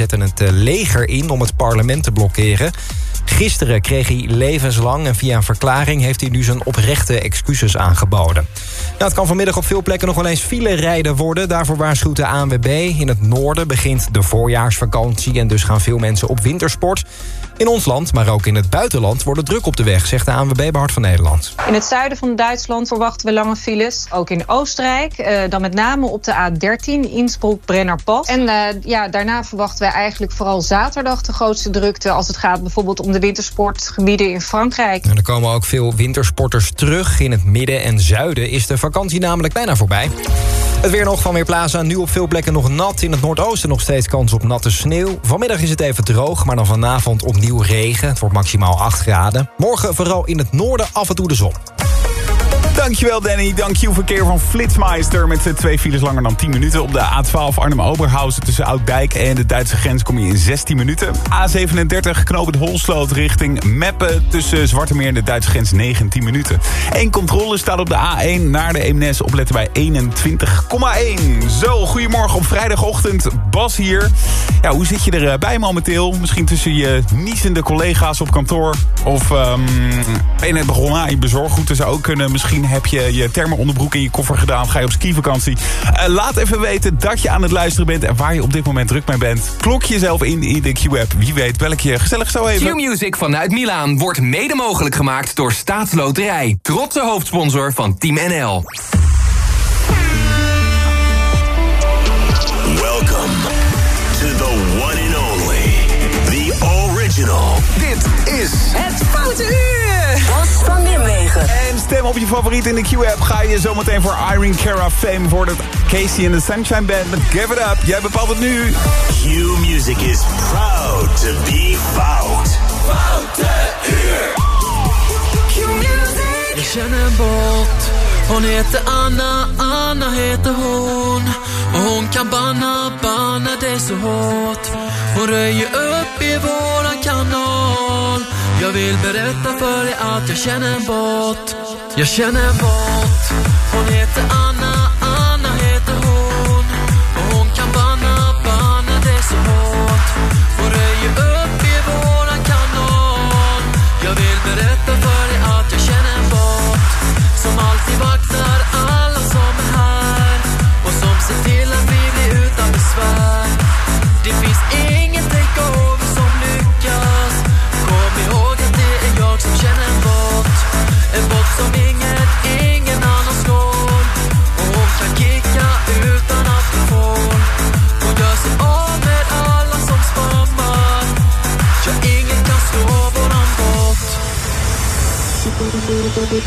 zetten het eh, leger in om het parlement te blokkeren. Gisteren kreeg hij levenslang en via een verklaring... heeft hij nu zijn oprechte excuses aangeboden. Nou, het kan vanmiddag op veel plekken nog wel eens file rijden worden. Daarvoor waarschuwt de ANWB. In het noorden begint de voorjaarsvakantie... en dus gaan veel mensen op wintersport. In ons land, maar ook in het buitenland, wordt het druk op de weg... zegt de ANWB Hart van Nederland. In het zuiden van Duitsland verwachten we lange files. Ook in Oostenrijk, eh, dan met name op de A13, Innsbruck-Brennerpas. En uh, ja, daarna verwachten we eigenlijk vooral zaterdag de grootste drukte... als het gaat bijvoorbeeld om de wintersportgebieden in Frankrijk. En er komen ook veel wintersporters terug. In het midden en zuiden is de vakantie namelijk bijna voorbij. Het weer nog van Weerplaza. Nu op veel plekken nog nat. In het noordoosten nog steeds kans op natte sneeuw. Vanmiddag is het even droog, maar dan vanavond opnieuw regen. Het wordt maximaal 8 graden. Morgen vooral in het noorden af en toe de zon. Dankjewel Danny. Dankjewel verkeer van Flitsmeister. Met twee files langer dan 10 minuten. Op de A12 Arnhem-Oberhausen tussen Ouddijk en de Duitse grens kom je in 16 minuten. A37 knopend Holsloot richting Meppen tussen Zwartemeer en de Duitse grens 19 minuten. Eén controle staat op de A1 naar de Eemnes. Opletten bij 21,1. Zo, goedemorgen op vrijdagochtend. Bas hier. Ja, hoe zit je erbij momenteel? Misschien tussen je niezende collega's op kantoor. Of um, ben je net begonnen aan je bezorggoed. Zou ook kunnen. Misschien heb je je thermoonderbroek in je koffer gedaan. Ga je op skivakantie. Uh, laat even weten dat je aan het luisteren bent. En waar je op dit moment druk mee bent. Klok jezelf in in de Q-app. Wie weet welk je gezellig zou even. Q-Music vanuit Milaan wordt mede mogelijk gemaakt door Staatsloterij. Trotse hoofdsponsor van Team NL. Welcome to the one and only. The original. Dit is het Foute Uur. Bas van Nimwegen. En stem op je favoriet in de Q-app. Ga je zometeen voor Irene Cara fame voor het Casey and the Sunshine Band met Give It Up. Jij bepaalt het nu. Q-Music is proud to be Fout. Foute Uur. Q-Music. Jag känner en bot Hon heter Anna, Anna heter hon Och hon kan banna, banna dig så hårt Hon röjer upp i våran kanal Jag vill berätta för dig att jag känner en bot Jag känner en bot Hon heter Anna, Anna. Ready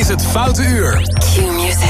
Is het Foute Uur. Q-Music.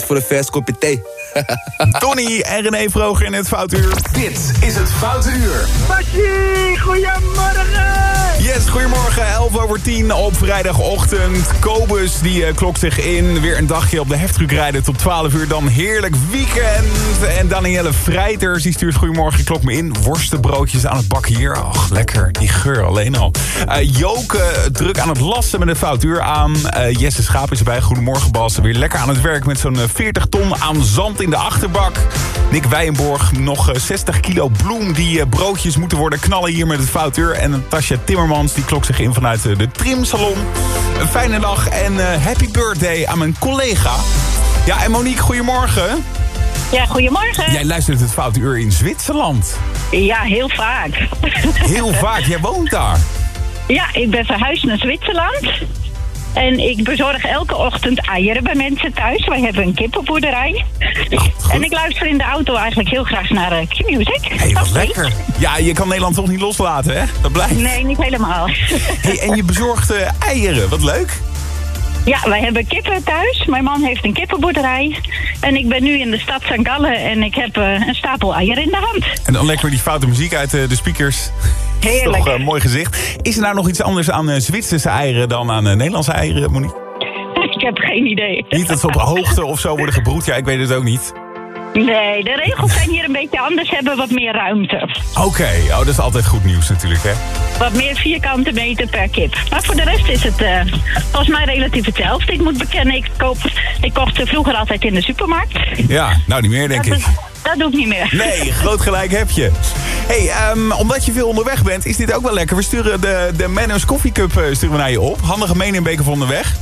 Voor een vers kopje thee. Tony en René Vroger in het Foutuur. Dit is het Foute Uur. Bassie, goedemorgen! Goedemorgen, 11 over 10 op vrijdagochtend. Kobus die eh, klokt zich in. Weer een dagje op de heftruck rijden tot 12 uur. Dan heerlijk weekend. En Danielle Vrijters die stuurt goedemorgen, klok me in. Worstenbroodjes aan het bakken hier. Ach, lekker. Die geur alleen al. Eh, Joke druk aan het lassen met een foutuur aan. Eh, Jesse Schaap is erbij. Goedemorgen Bas. Weer lekker aan het werk met zo'n eh, 40 ton aan zand in de achterbak. Nick Wijnborg nog eh, 60 kilo bloem. Die broodjes moeten worden knallen hier met het foutuur. En Natasja Die klokt zich in vanuit eh, de trimsalon. Een fijne dag en eh, happy birthday aan mijn collega. Ja, en Monique, goedemorgen. Ja, goedemorgen. Jij luistert het Foute Uur in Zwitserland. Ja, heel vaak. Heel vaak, jij woont daar. Ja, ik ben verhuisd naar Zwitserland. En ik bezorg elke ochtend eieren bij mensen thuis. Wij hebben een kippenboerderij. en ik luister in de auto eigenlijk heel graag naar uh, Q-Music. Hé, wat lekker. Ja, je kan Nederland toch niet loslaten, hè? Dat blijft. Nee, niet helemaal. Hey, en je bezorgt eh, eieren, wat leuk. Ja, wij hebben kippen thuis. Mijn man heeft een kippenboerderij. En ik ben nu in de stad St. Gallen en ik heb eh, een stapel eieren in de hand. En dan lekker die foute muziek uit eh, de speakers. Heerlijk. Dat is toch een mooi gezicht. Is er nou nog iets anders aan eh, Zwitserse eieren dan aan eh, Nederlandse eieren, Monique? Ik heb geen idee. Niet dat ze op hoogte of zo worden gebroed? Ja, ik weet het ook niet. Nee, de regels zijn hier een beetje anders. Hebben wat meer ruimte. Oké, oh, dat is altijd goed nieuws natuurlijk, hè? Wat meer vierkante meter per kip. Maar voor de rest is het eh, volgens mij relatief hetzelfde. Ik moet bekennen, ik, koop, ik kocht vroeger altijd in de supermarkt. Ja, nou niet meer, denk dat, ik. is- dat doe ik niet meer. Nee, groot gelijk heb je. hey, ehm, omdat je veel onderweg bent, is dit ook wel lekker. We sturen de, de Manners Coffee Cup eh, sturen we naar je op. Handige meeneembeker van onderweg.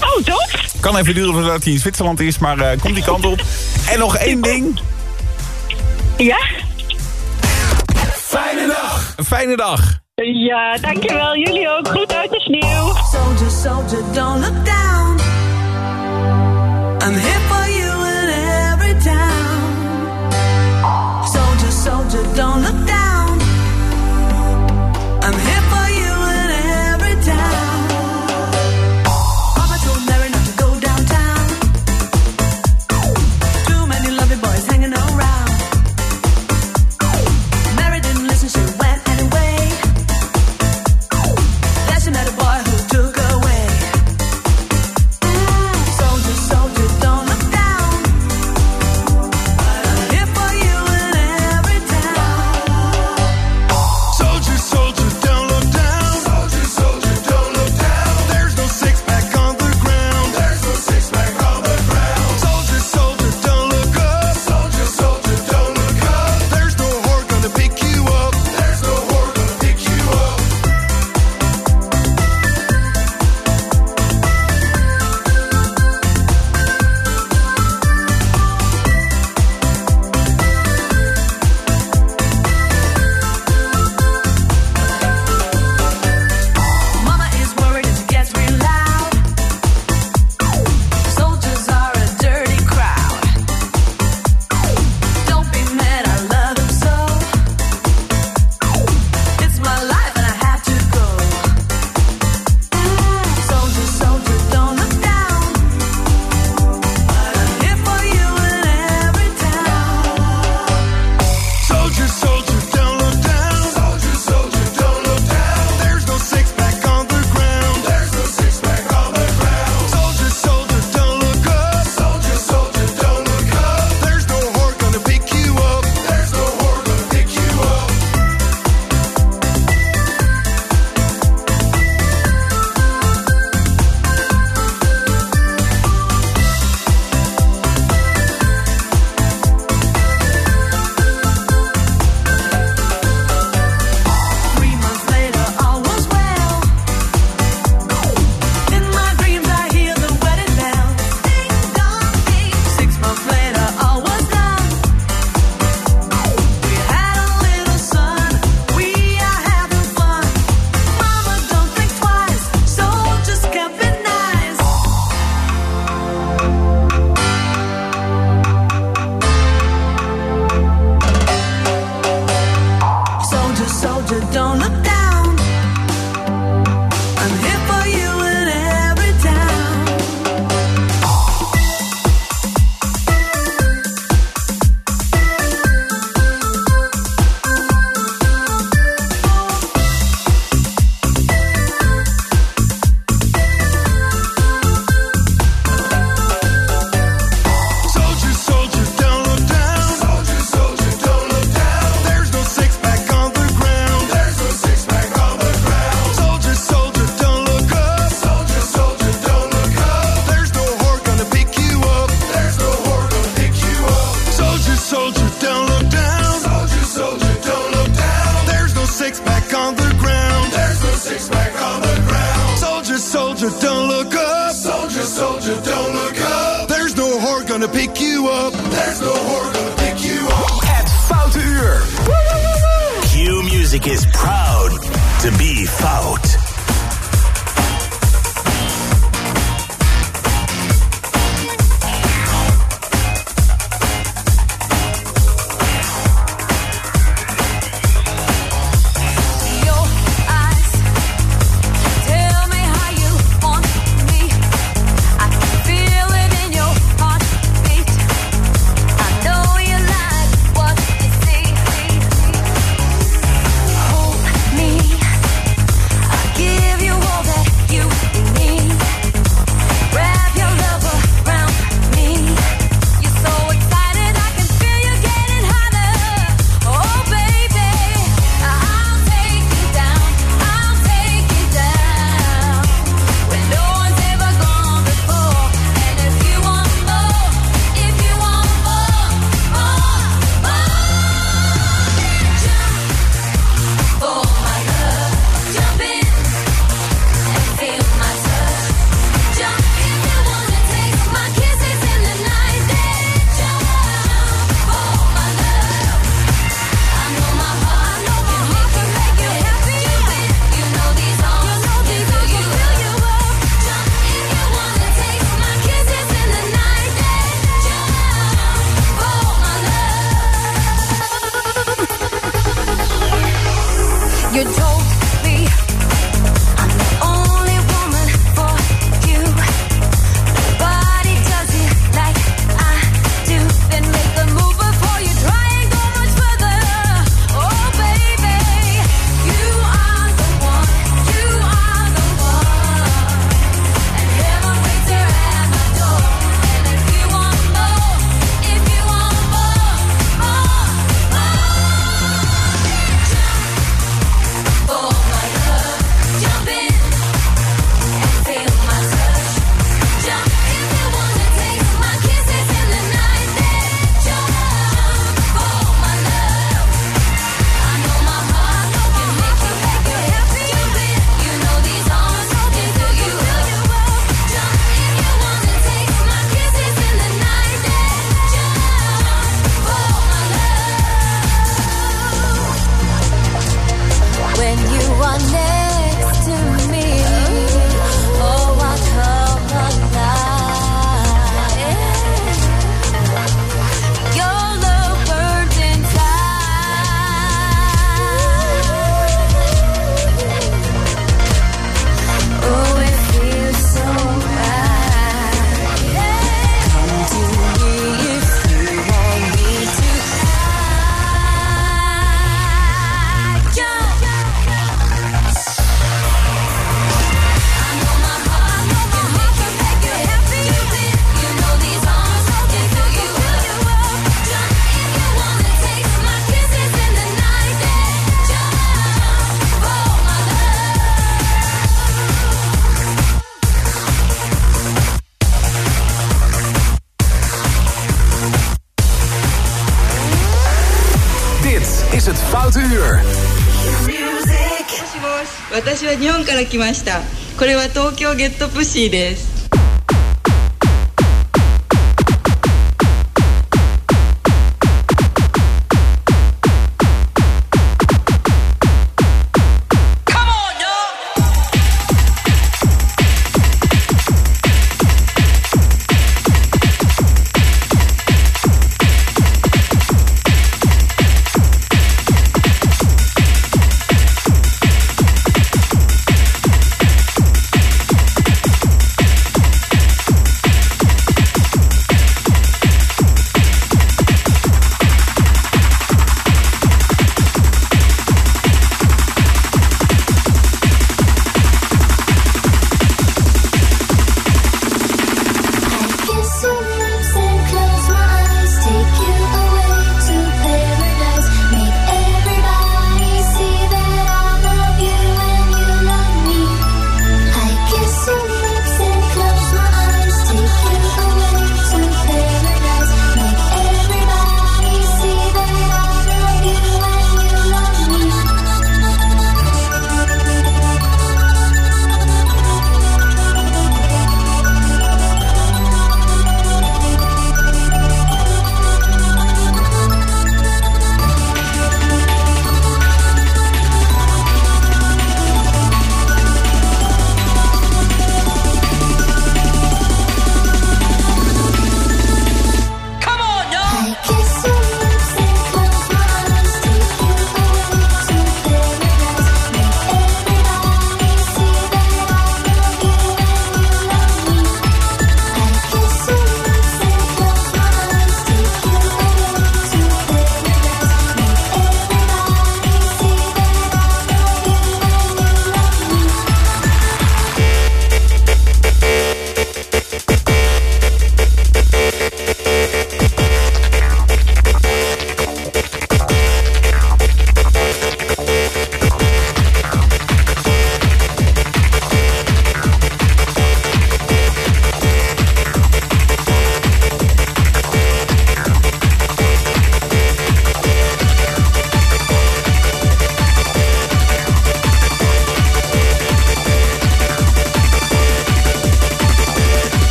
Oh, top. Kan even duren voordat hij in Zwitserland is, maar eh, komt die kant op. En nog één ding. Ja? Fijne dag. Een fijne dag. Ja, dankjewel. Jullie ook. Goed uit de sneeuw. Soldier, soldier, don't look down. I'm here for you in every town. Soldier, soldier, don't look down. きました。これは東京ゲットプシーです。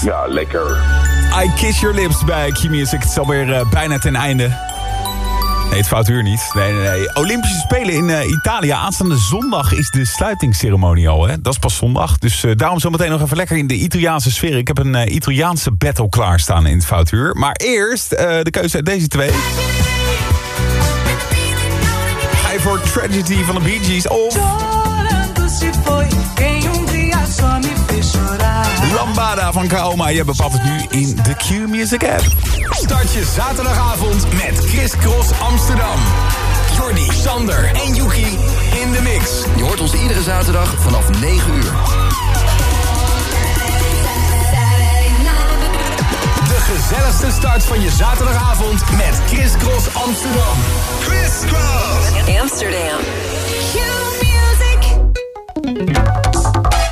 Ja, lekker. I Kiss Your Lips bij Q-Music. Het is alweer eh, bijna ten einde. Nee, het fout uur niet. Nee, nee, nee. Olympische Spelen in eh, Italië. Aanstaande zondag is de sluitingsceremonie al. Hè? Dat is pas zondag. Dus eh, daarom zometeen nog even lekker in de Italiaanse sfeer. Ik heb een eh, Italiaanse battle klaarstaan in het foutuur. Maar eerst eh, de keuze uit deze twee. Ga je voor Tragedy van de Bee Gees of Lambada van Kaoma? Je bepaalt het nu in de Q-Music app. Start je zaterdagavond met Chris Cross Amsterdam. Jordi, Sander en Yuki in de mix. Je hoort ons iedere zaterdag vanaf 9 uur. De gezelligste start van je zaterdagavond met Chris Cross Amsterdam. Chris Cross Amsterdam.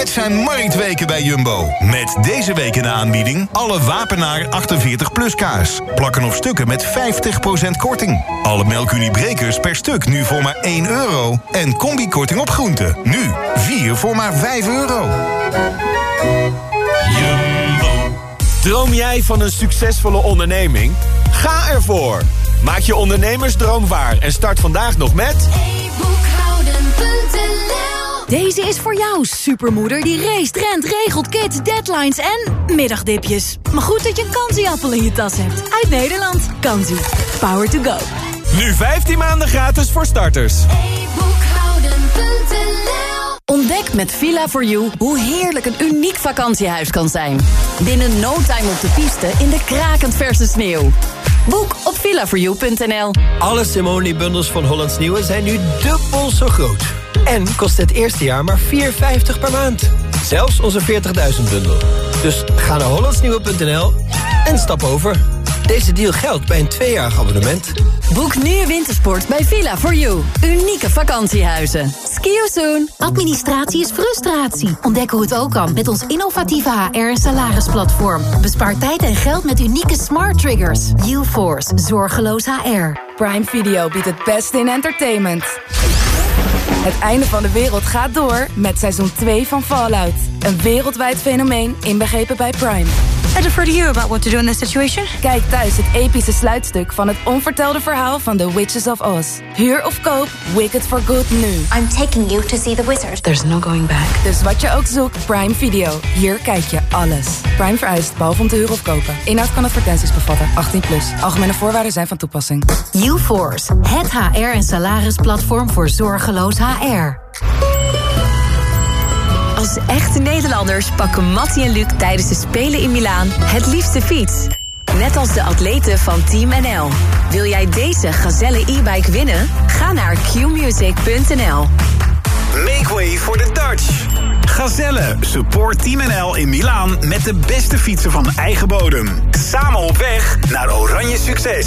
Het zijn marktweken bij Jumbo. Met deze week in de aanbieding alle Wapenaar 48 plus kaas. Plakken of stukken met 50% korting. Alle melkuniebrekers per stuk nu voor maar 1 euro. En combikorting op groenten. Nu 4 voor maar 5 euro. Droom jij van een succesvolle onderneming? Ga ervoor! Maak je ondernemersdroom waar en start vandaag nog met... Deze is voor jou, supermoeder die race, rent, regelt, kids, deadlines en middagdipjes. Maar goed dat je een kansieappel in je tas hebt. Uit Nederland. Kansie. Power to go. Nu 15 maanden gratis voor starters. Ontdek met Villa4You hoe heerlijk een uniek vakantiehuis kan zijn. Binnen no time op de piste in de krakend verse sneeuw. Boek op villa4you.nl. Alle Simone-bundels van Hollands Nieuwe zijn nu dubbel zo groot. En kost het eerste jaar maar 4,50 per maand. Zelfs onze 40.000 bundel. Dus ga naar hollandsnieuwe.nl en stap over. Deze deal geldt bij een tweejarig abonnement. Boek nu wintersport bij Villa4You. Unieke vakantiehuizen. Ski you soon. Administratie is frustratie. Ontdek hoe het ook kan met ons innovatieve HR- en salarisplatform. Bespaar tijd en geld met unieke smart triggers. UForce, zorgeloos HR. Prime Video biedt het beste in entertainment. Het einde van de wereld gaat door met seizoen 2 van Fallout. Een wereldwijd fenomeen inbegrepen bij Prime. I defer to you about what to do in this situation. Kijk thuis het epische sluitstuk van het onvertelde verhaal van The Witches of Oz. Huur of koop Wicked for Good nu. I'm taking you to see the wizard. There's no going back. Dus wat je ook zoekt, Prime Video. Hier kijk je alles. Prime vereist, behalve om te huren of kopen. Inhoud kan advertenties bevatten. 18 plus. Algemene voorwaarden zijn van toepassing. UForce, het HR- en salarisplatform voor zorgeloos HR. Als echte Nederlanders pakken Mattie en Luc tijdens de Spelen in Milaan het liefste fiets. Net als de atleten van Team NL. Wil jij deze Gazelle e-bike winnen? Ga naar qmusic.nl. Make way for the Dutch. Gazelle, support Team NL in Milaan met de beste fietsen van eigen bodem. Samen op weg naar oranje succes.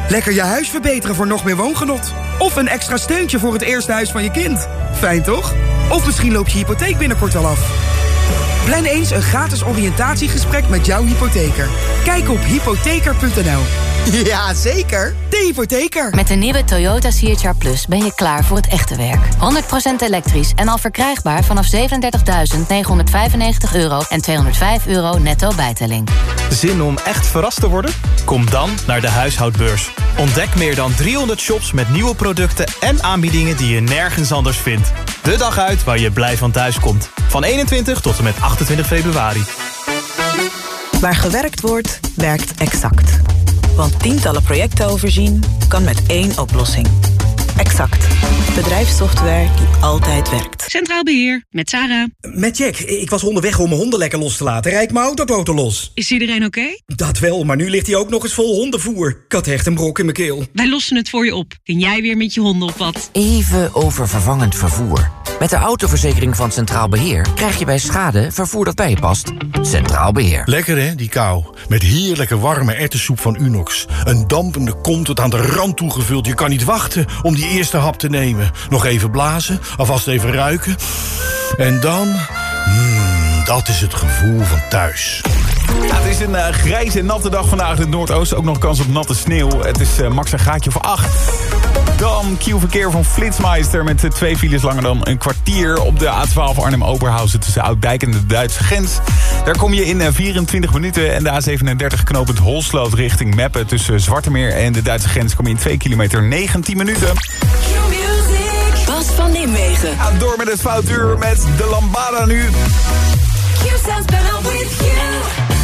Lekker je huis verbeteren voor nog meer woongenot. Of een extra steuntje voor het eerste huis van je kind. Fijn toch? Of misschien loopt je hypotheek binnenkort al af. Plan eens een gratis oriëntatiegesprek met jouw hypotheker. Kijk op hypotheker.nl. Ja, zeker. De hypotheker. Met de nieuwe Toyota CHR Plus ben je klaar voor het echte werk. 100% elektrisch en al verkrijgbaar vanaf 37.995 euro en 205 euro netto bijtelling. Zin om echt verrast te worden? Kom dan naar de huishoudbeurs. Ontdek meer dan 300 shops met nieuwe producten en aanbiedingen die je nergens anders vindt. De dag uit waar je blij van thuis komt. Van 21 tot en met 28 februari. Waar gewerkt wordt, werkt exact. Want tientallen projecten overzien kan met één oplossing. Exact. Bedrijfssoftware die altijd werkt. Centraal Beheer, met Sarah. Met Jack. Ik was onderweg om mijn honden lekker los te laten. Rijd mijn autoboten los. Is iedereen oké? Dat wel, maar nu ligt hij ook nog eens vol hondenvoer. Ik had echt een brok in mijn keel. Wij lossen het voor je op. Kun jij weer met je honden op pad? Even over vervangend vervoer. Met de autoverzekering van Centraal Beheer krijg je bij schade vervoer dat bij je past. Centraal Beheer. Lekker hè, die kou. Met heerlijke warme erwtensoep van Unox. Een dampende kom tot aan de rand toegevuld. Je kan niet wachten om die eerste hap te nemen. Nog even blazen, alvast even ruiken. En dan... Mmm, dat is het gevoel van thuis. Ja, het is een eh, grijze en natte dag vandaag in het Noordoosten. Ook nog kans op natte sneeuw. Het is eh, max een gaatje of 8. Dan Q-verkeer van Flitsmeister met eh, twee files langer dan een kwartier... op de A12 Arnhem-Oberhausen tussen Ouddijk en de Duitse grens. Daar kom je in eh, 24 minuten en de A37 knopend Holsloot richting Meppen... tussen Zwartemeer en de Duitse grens kom je in 2 kilometer 19 minuten. Bas van Nimwegen. Ja, door met het foutuur met de Lambada nu. You.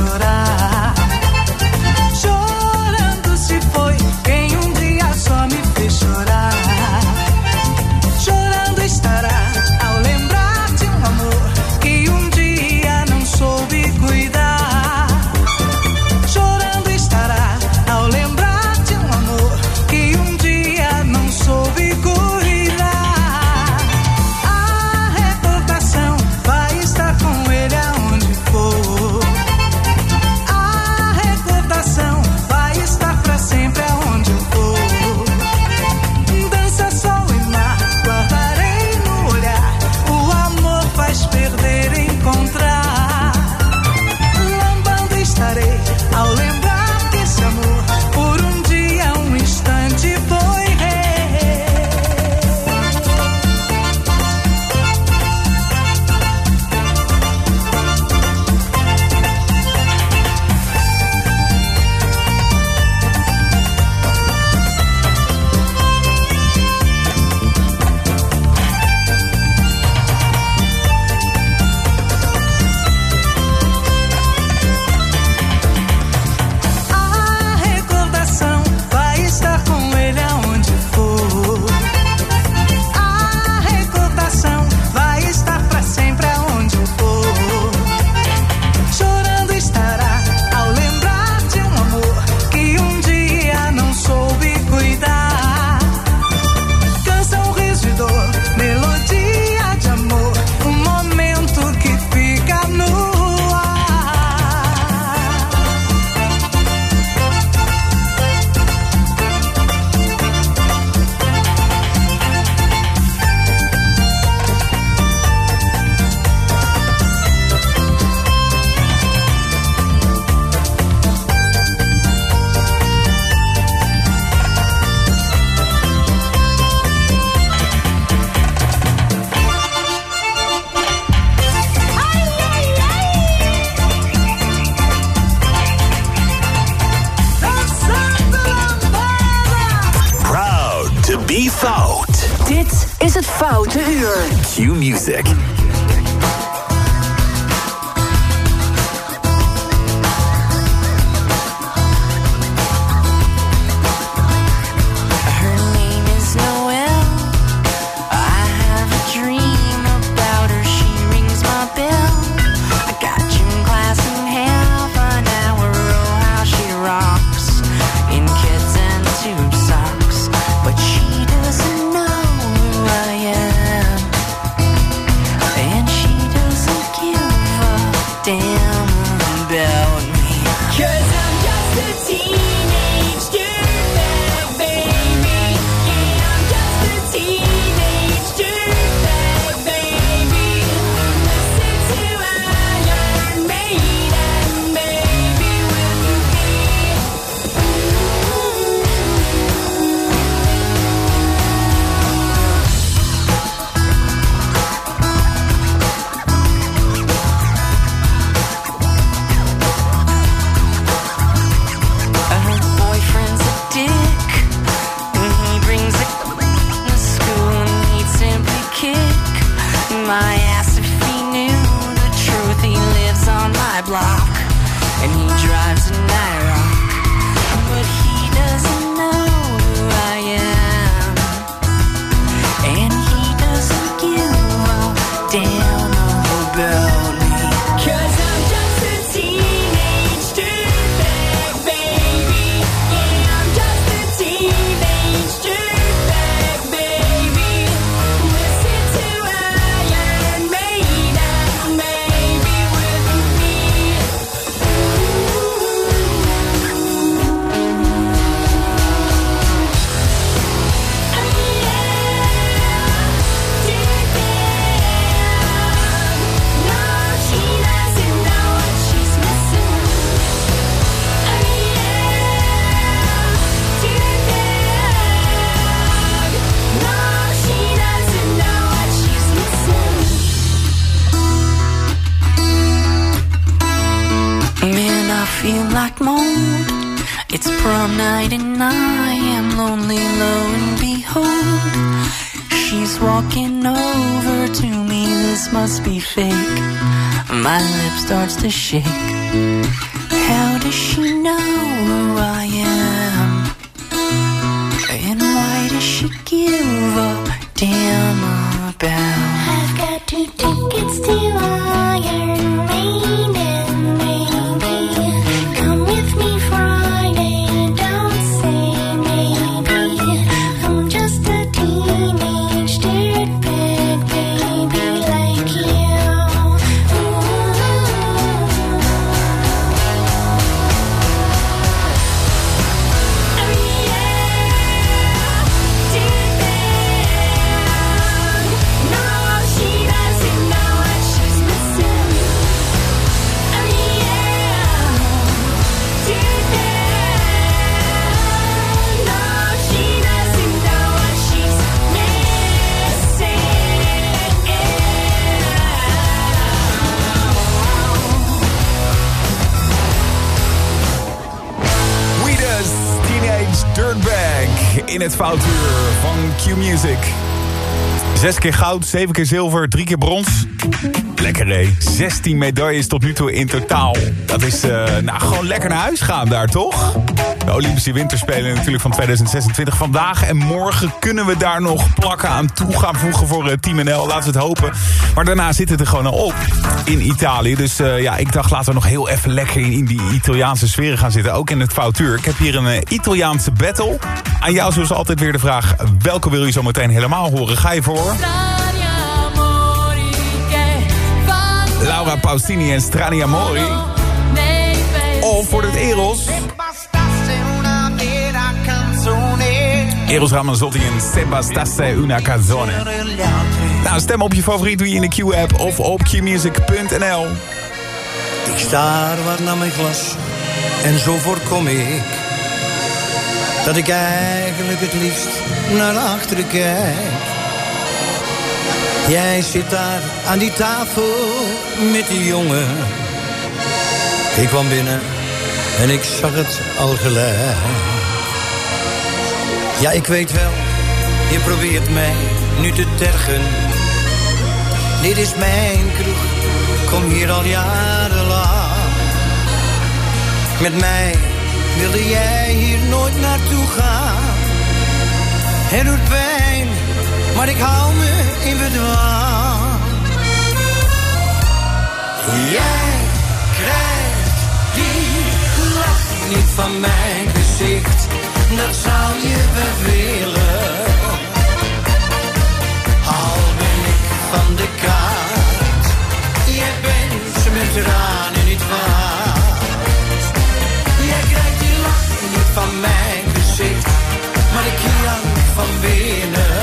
아무나 Q Music. Starts to shake. In het foutuur van Q-Music. Zes keer goud, zeven keer zilver, drie keer brons. Lekker hé. 16 medailles tot nu toe in totaal. Dat is eh, nou, gewoon lekker naar huis gaan daar, toch? De Olympische Winterspelen natuurlijk van 2026. Vandaag en morgen kunnen we daar nog plakken aan toe gaan voegen voor eh, Team NL. Laten we het hopen. Maar daarna zit het er gewoon al op in Italië. Dus eh, ja, ik dacht laten we nog heel even lekker in, die Italiaanse sferen gaan zitten. Ook in het foutuur. Ik heb hier een Italiaanse battle. Aan jou zoals altijd weer de vraag... welke wil je zo meteen helemaal horen? Ga je voor? Laura Pausini en Strani Amori. Of voor het Eros. Eros Ramazzotti en Sebastasse Una Canzone. Nou, stem op je favoriet doe je in de Q-app of op qmusic.nl. Ik staar wat naar mijn glas en zo voorkom ik dat ik eigenlijk het liefst naar achteren kijk. Jij zit daar aan die tafel met die jongen. Ik kwam binnen en ik zag het al gelijk. Ja, ik weet wel, je probeert mij nu te tergen. Dit is mijn kroeg, kom hier al jarenlang. Met mij wilde jij hier nooit naartoe gaan. Het doet pijn, maar ik hou me in bedwang. Van mijn gezicht, dat zou je wel willen. Al ben ik van de kaart, jij bent ze met tranen niet waard. Jij krijgt die lach niet van mijn gezicht, maar ik jank van binnen.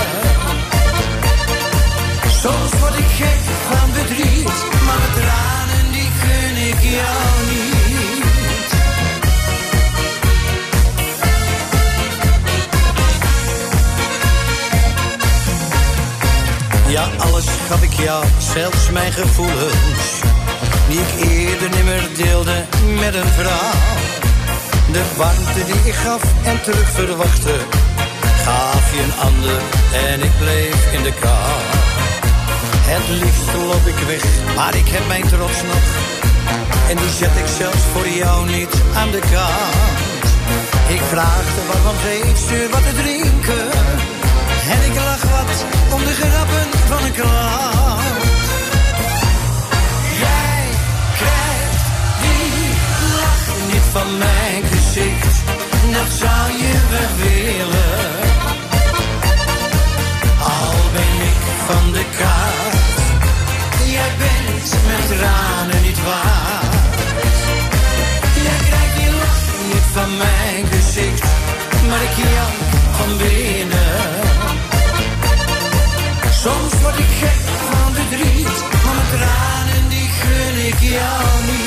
Soms word ik gek van verdriet, maar mijn tranen die gun ik jou niet. Ja, alles gaf ik jou, zelfs mijn gevoelens. Die ik eerder nimmer deelde met een vrouw. De warmte die ik gaf en terug verwachtte. Gaf je een ander en ik bleef in de kou. Het liefst loop ik weg, maar ik heb mijn trots nog. En die zet ik zelfs voor jou niet aan de kant. Ik vraagde waarom geeft ze wat te drinken. En ik lach wat om de grappen van een. Jij krijgt die lach niet van mijn gezicht. Dat zou je wel willen. Al ben ik van de kaart. Jij bent met tranen niet waard. Jij krijgt die lach niet van mijn gezicht. Maar ik jank van binnen. Soms word ik gek van verdriet. Maar mijn tranen die gun ik jou niet.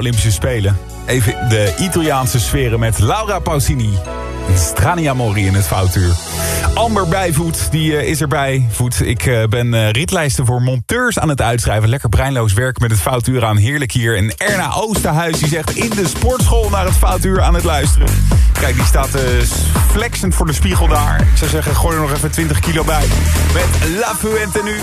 Olympische Spelen. Even de Italiaanse sferen met Laura Pausini. Strania Mori in het foutuur. Amber Bijvoet, die eh, is erbij. Voet, ik eh, ben eh, ritlijsten voor monteurs aan het uitschrijven. Lekker breinloos werk met het foutuur aan. Heerlijk hier. En Erna Oosterhuis, die zegt in de sportschool naar het foutuur aan het luisteren. Kijk, die staat flexend voor de spiegel daar. Ik zou zeggen, gooi er nog even 20 kilo bij. Met La Fuente nu.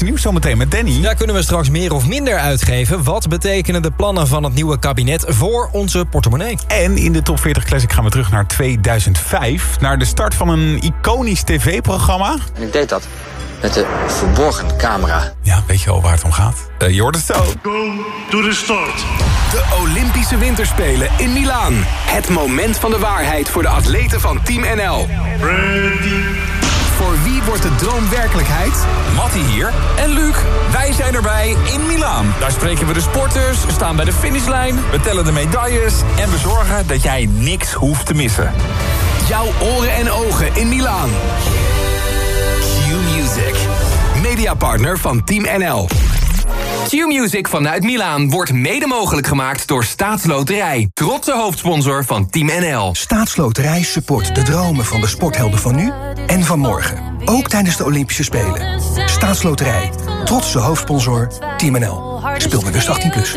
laatste nieuws zometeen met Danny. Daar kunnen we straks meer of minder uitgeven. Wat betekenen de plannen van het nieuwe kabinet voor onze portemonnee? En in de Top 40 Classic gaan we terug naar 2005. Naar de start van een iconisch tv-programma. En ik deed dat met de verborgen camera. Ja, weet je al waar het om gaat? Uh, je hoort het zo. To the start. De Olympische Winterspelen in Milaan. Het moment van de waarheid voor de atleten van Team NL. Ready voor Wie wordt de droom werkelijkheid? Matti hier en Luc. Wij zijn erbij in Milaan. Daar spreken we de sporters, staan bij de finishlijn, we tellen de medailles... en we zorgen dat jij niks hoeft te missen. Jouw oren en ogen in Milaan. Q-Music. Mediapartner van Team NL. Q-Music vanuit Milaan wordt mede mogelijk gemaakt door Staatsloterij. Trotse hoofdsponsor van Team NL. Staatsloterij support de dromen van de sporthelden van nu en van morgen. Ook tijdens de Olympische Spelen. Staatsloterij. Trotse hoofdsponsor Team NL. Speel bewust 18+. Plus.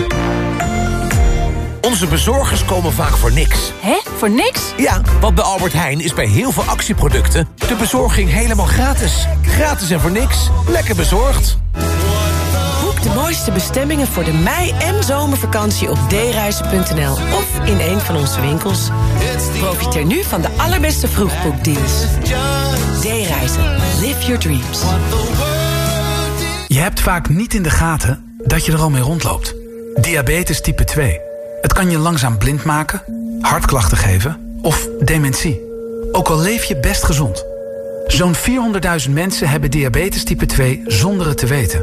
Onze bezorgers komen vaak voor niks. Hè? Voor niks? Ja, want bij Albert Heijn is bij heel veel actieproducten... de bezorging helemaal gratis. Gratis en voor niks. Lekker bezorgd. Boek de mooiste bestemmingen voor de mei- en zomervakantie op dereizen.nl of in een van onze winkels. Profiteer nu van de allerbeste vroegboekdeals. D-reizen. Live your dreams. Je hebt vaak niet in de gaten dat je er al mee rondloopt. Diabetes type 2. Het kan je langzaam blind maken, hartklachten geven of dementie. Ook al leef je best gezond. Zo'n 400.000 mensen hebben diabetes type 2 zonder het te weten.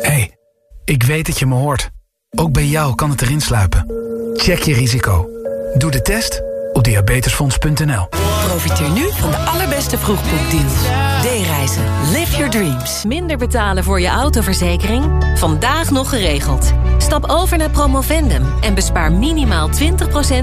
Hé, hey, ik weet dat je me hoort. Ook bij jou kan het erin sluipen. Check je risico. Doe de test diabetesfonds.nl. Profiteer nu van de allerbeste vroegboekdeals. D-reizen. Live your dreams. Minder betalen voor je autoverzekering? Vandaag nog geregeld. Stap over naar Promovendum en bespaar minimaal 20%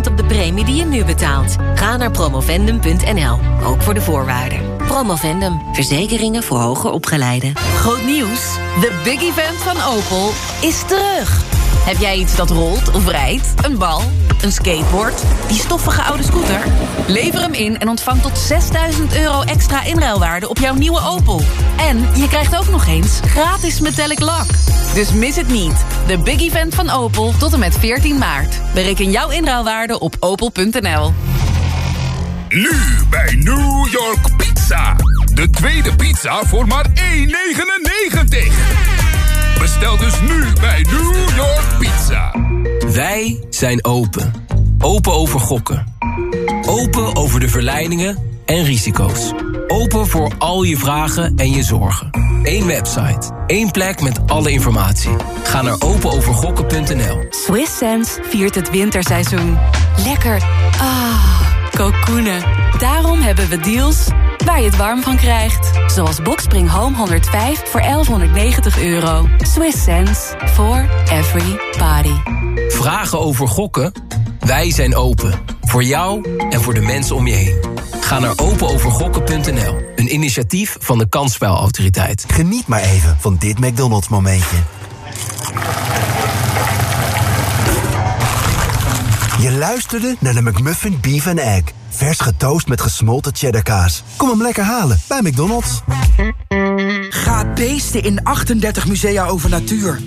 op de premie die je nu betaalt. Ga naar promovendum.nl, ook voor de voorwaarden. Promovendum, verzekeringen voor hoger opgeleiden. Groot nieuws. De big event van Opel is terug. Heb jij iets dat rolt of rijdt? Een bal? Een skateboard? Die stoffige oude scooter? Lever hem in en ontvang tot 6000 euro extra inruilwaarde op jouw nieuwe Opel. En je krijgt ook nog eens gratis metallic lak. Dus mis het niet. De big event van Opel tot en met 14 maart. Bereken jouw inruilwaarde op opel.nl. Nu bij New York Pizza. De tweede pizza voor maar 1,99. Bestel dus nu bij New York Pizza. Wij zijn open. Open over gokken. Open over de verleidingen en risico's. Open voor al je vragen en je zorgen. Eén website. één plek met alle informatie. Ga naar openovergokken.nl. Swiss Sense viert het winterseizoen. Lekker. Ah, kokoenen. Daarom hebben we deals waar je het warm van krijgt. Zoals Boxspring Home 105 voor 1190 euro. Swiss Sense for every party. Vragen over gokken? Wij zijn open. Voor jou en voor de mensen om je heen. Ga naar openovergokken.nl. Een initiatief van de Kansspelautoriteit. Geniet maar even van dit McDonald's momentje. Je luisterde naar de McMuffin Beef and Egg. Vers getoast met gesmolten cheddarkaas. Kom hem lekker halen bij McDonald's. Ga beesten in 38 musea over natuur.